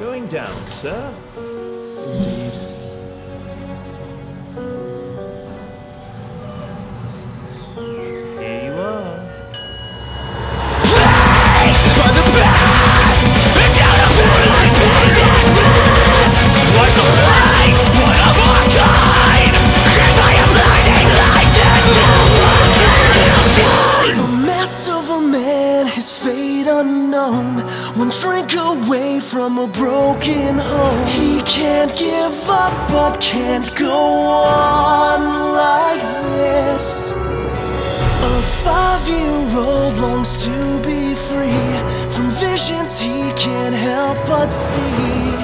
Going down, sir. from a broken home. He can't give up, but can't go on like this. A five year old longs to be free from visions he can't help but see.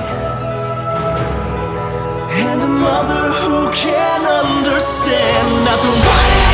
And a mother who can understand not the right.